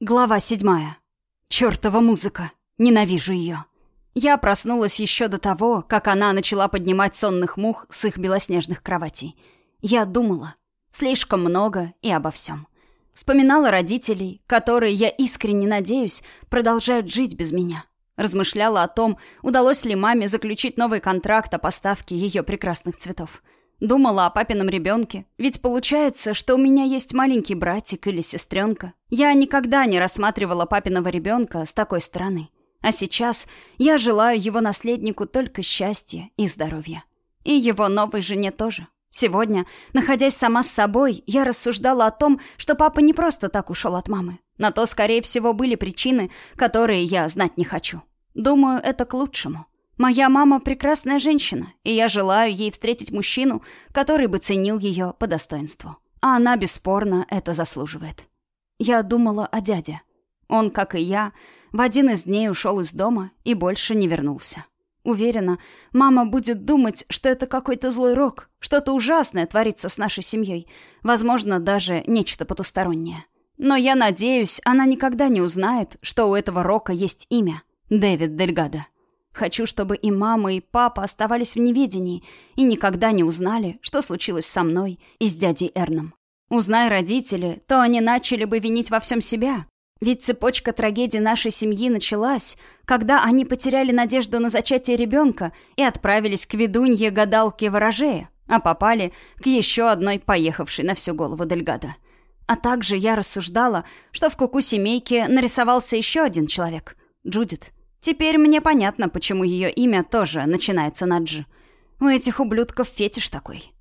Глава седьмая. Чёртова музыка. Ненавижу её. Я проснулась ещё до того, как она начала поднимать сонных мух с их белоснежных кроватей. Я думала. Слишком много и обо всём. Вспоминала родителей, которые, я искренне надеюсь, продолжают жить без меня. Размышляла о том, удалось ли маме заключить новый контракт о поставке её прекрасных цветов. Думала о папином ребенке, ведь получается, что у меня есть маленький братик или сестренка. Я никогда не рассматривала папиного ребенка с такой стороны. А сейчас я желаю его наследнику только счастья и здоровья. И его новой жене тоже. Сегодня, находясь сама с собой, я рассуждала о том, что папа не просто так ушел от мамы. На то, скорее всего, были причины, которые я знать не хочу. Думаю, это к лучшему. Моя мама прекрасная женщина, и я желаю ей встретить мужчину, который бы ценил ее по достоинству. А она, бесспорно, это заслуживает. Я думала о дяде. Он, как и я, в один из дней ушел из дома и больше не вернулся. Уверена, мама будет думать, что это какой-то злой рок, что-то ужасное творится с нашей семьей, возможно, даже нечто потустороннее. Но я надеюсь, она никогда не узнает, что у этого рока есть имя — Дэвид Дельгадо. Хочу, чтобы и мама, и папа оставались в неведении и никогда не узнали, что случилось со мной и с дядей Эрном. Узнай родители, то они начали бы винить во всем себя. Ведь цепочка трагедии нашей семьи началась, когда они потеряли надежду на зачатие ребенка и отправились к ведунье гадалке ворожея, а попали к еще одной поехавшей на всю голову Дельгада. А также я рассуждала, что в куку семейки нарисовался еще один человек — Джудит — Теперь мне понятно, почему ее имя тоже начинается на «Дж». У этих ублюдков фетиш такой.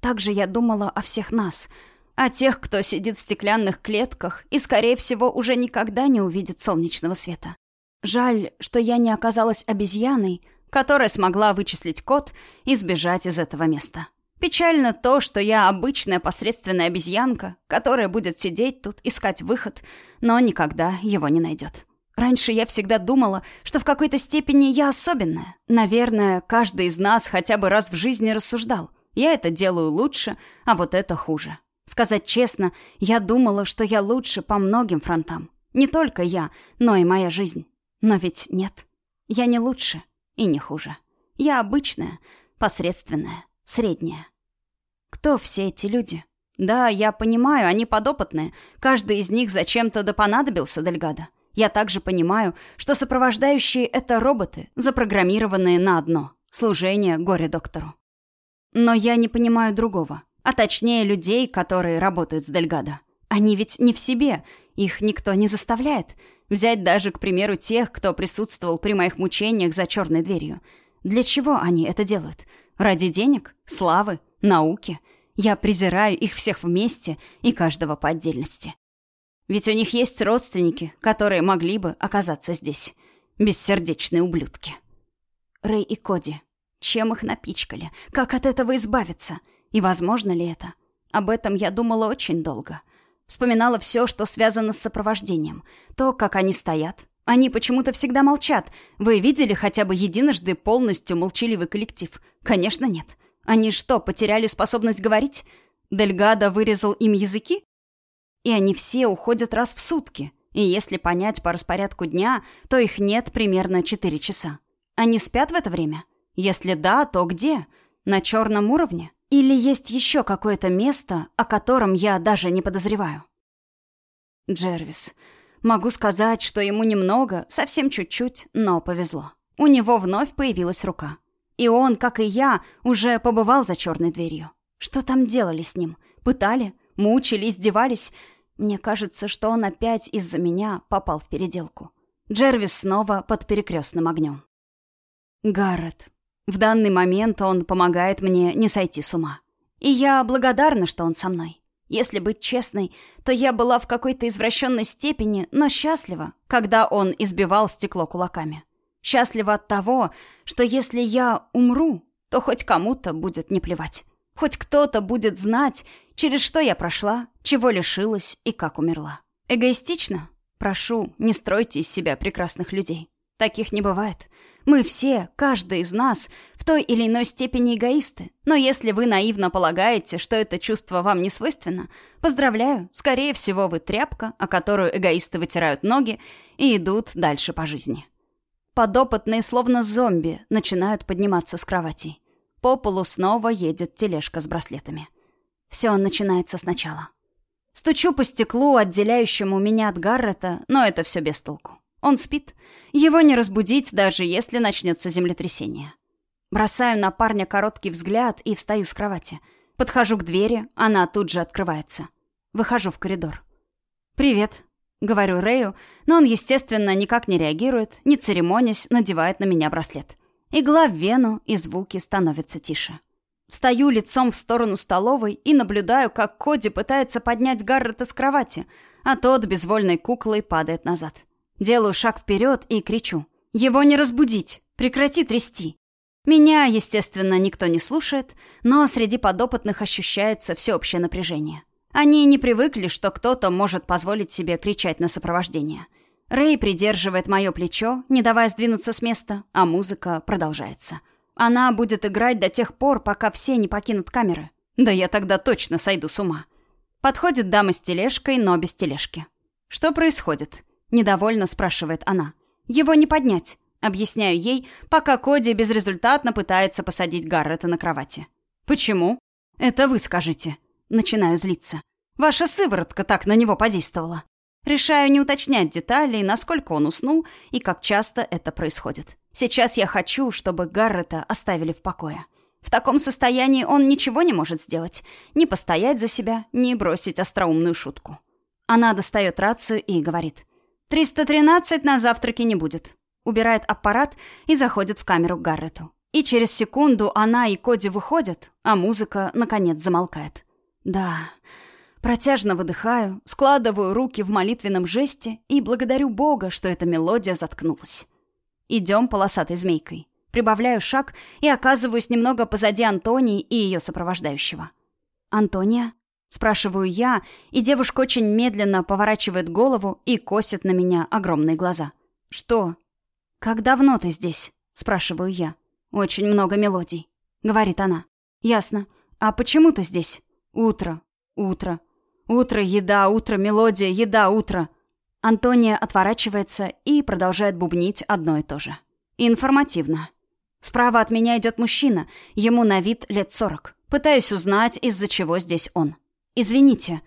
Также я думала о всех нас, о тех, кто сидит в стеклянных клетках и, скорее всего, уже никогда не увидит солнечного света. Жаль, что я не оказалась обезьяной, которая смогла вычислить код и сбежать из этого места. Печально то, что я обычная посредственная обезьянка, которая будет сидеть тут, искать выход, но никогда его не найдет. Раньше я всегда думала, что в какой-то степени я особенная. Наверное, каждый из нас хотя бы раз в жизни рассуждал. Я это делаю лучше, а вот это хуже. Сказать честно, я думала, что я лучше по многим фронтам. Не только я, но и моя жизнь. Но ведь нет. Я не лучше и не хуже. Я обычная, посредственная, средняя. Кто все эти люди? Да, я понимаю, они подопытные. Каждый из них зачем-то да понадобился Дельгадо. Я также понимаю, что сопровождающие — это роботы, запрограммированные на одно — служение горе-доктору. Но я не понимаю другого, а точнее людей, которые работают с Дельгадо. Они ведь не в себе, их никто не заставляет. Взять даже, к примеру, тех, кто присутствовал при моих мучениях за черной дверью. Для чего они это делают? Ради денег? Славы? Науки? Я презираю их всех вместе и каждого по отдельности. Ведь у них есть родственники, которые могли бы оказаться здесь. Бессердечные ублюдки. Рэй и Коди. Чем их напичкали? Как от этого избавиться? И возможно ли это? Об этом я думала очень долго. Вспоминала все, что связано с сопровождением. То, как они стоят. Они почему-то всегда молчат. Вы видели хотя бы единожды полностью молчаливый коллектив? Конечно, нет. Они что, потеряли способность говорить? Дельгадо вырезал им языки? И они все уходят раз в сутки. И если понять по распорядку дня, то их нет примерно 4 часа. Они спят в это время? Если да, то где? На черном уровне? Или есть еще какое-то место, о котором я даже не подозреваю? Джервис. Могу сказать, что ему немного, совсем чуть-чуть, но повезло. У него вновь появилась рука. И он, как и я, уже побывал за черной дверью. Что там делали с ним? Пытали? Мучили, издевались? Мне кажется, что он опять из-за меня попал в переделку. Джервис снова под перекрестным огнем. Гаррет. В данный момент он помогает мне не сойти с ума. И я благодарна, что он со мной. Если быть честной, то я была в какой-то извращенной степени, но счастлива, когда он избивал стекло кулаками. Счастлива от того, что если я умру, то хоть кому-то будет не плевать. Хоть кто-то будет знать, через что я прошла, чего лишилась и как умерла. Эгоистично? Прошу, не стройте из себя прекрасных людей. Таких не бывает. Мы все, каждый из нас, в той или иной степени эгоисты. Но если вы наивно полагаете, что это чувство вам не свойственно, поздравляю, скорее всего, вы тряпка, о которую эгоисты вытирают ноги и идут дальше по жизни. Подопытные, словно зомби, начинают подниматься с кроватей. По полу снова едет тележка с браслетами. Все начинается сначала. Стучу по стеклу, отделяющему меня от Гаррета, но это все без толку. Он спит. Его не разбудить, даже если начнется землетрясение. Бросаю на парня короткий взгляд и встаю с кровати. Подхожу к двери, она тут же открывается. Выхожу в коридор. «Привет», — говорю Рэю, но он, естественно, никак не реагирует, не церемонясь, надевает на меня браслет. Игла в вену, и звуки становятся тише. Встаю лицом в сторону столовой и наблюдаю, как Коди пытается поднять Гаррета с кровати, а тот безвольной куклой падает назад. Делаю шаг вперед и кричу. «Его не разбудить! Прекрати трясти!» Меня, естественно, никто не слушает, но среди подопытных ощущается всеобщее напряжение. Они не привыкли, что кто-то может позволить себе кричать на сопровождение. Рэй придерживает мое плечо, не давая сдвинуться с места, а музыка продолжается. Она будет играть до тех пор, пока все не покинут камеры. Да я тогда точно сойду с ума. Подходит дама с тележкой, но без тележки. «Что происходит?» — недовольно спрашивает она. «Его не поднять», — объясняю ей, пока Коди безрезультатно пытается посадить Гаррета на кровати. «Почему?» «Это вы скажите». Начинаю злиться. «Ваша сыворотка так на него подействовала». Решаю не уточнять деталей, насколько он уснул и как часто это происходит. Сейчас я хочу, чтобы Гаррета оставили в покое. В таком состоянии он ничего не может сделать. Ни постоять за себя, ни бросить остроумную шутку. Она достает рацию и говорит. «313 на завтраке не будет». Убирает аппарат и заходит в камеру Гаррету. И через секунду она и Коди выходят, а музыка, наконец, замолкает. Да, Протяжно выдыхаю, складываю руки в молитвенном жесте и благодарю Бога, что эта мелодия заткнулась. Идем полосатой змейкой. Прибавляю шаг и оказываюсь немного позади Антонии и ее сопровождающего. «Антония?» — спрашиваю я, и девушка очень медленно поворачивает голову и косит на меня огромные глаза. «Что?» «Как давно ты здесь?» — спрашиваю я. «Очень много мелодий», — говорит она. «Ясно. А почему ты здесь?» «Утро. Утро. Утро, еда, утро, мелодия, еда, утро. Антония отворачивается и продолжает бубнить одно и то же. Информативно. Справа от меня идет мужчина, ему на вид лет сорок. Пытаюсь узнать, из-за чего здесь он. «Извините».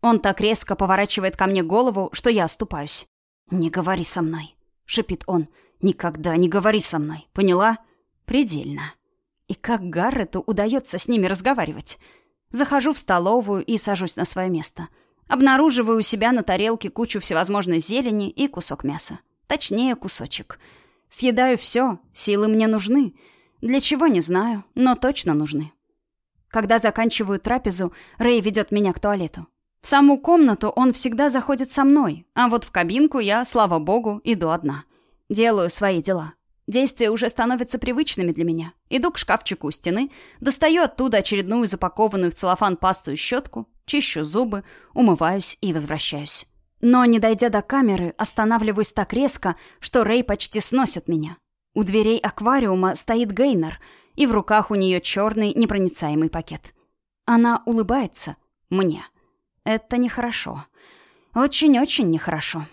Он так резко поворачивает ко мне голову, что я оступаюсь. «Не говори со мной», — шипит он. «Никогда не говори со мной, поняла?» «Предельно». И как Гаррету удается с ними разговаривать? Захожу в столовую и сажусь на свое место. Обнаруживаю у себя на тарелке кучу всевозможной зелени и кусок мяса. Точнее, кусочек. Съедаю все, силы мне нужны. Для чего, не знаю, но точно нужны. Когда заканчиваю трапезу, Рэй ведет меня к туалету. В саму комнату он всегда заходит со мной, а вот в кабинку я, слава богу, иду одна. Делаю свои дела. Действия уже становятся привычными для меня. Иду к шкафчику у стены, достаю оттуда очередную запакованную в целлофан пасту и щетку, чищу зубы, умываюсь и возвращаюсь. Но, не дойдя до камеры, останавливаюсь так резко, что Рэй почти сносит меня. У дверей аквариума стоит Гейнер, и в руках у нее черный непроницаемый пакет. Она улыбается мне. Это нехорошо. Очень-очень нехорошо.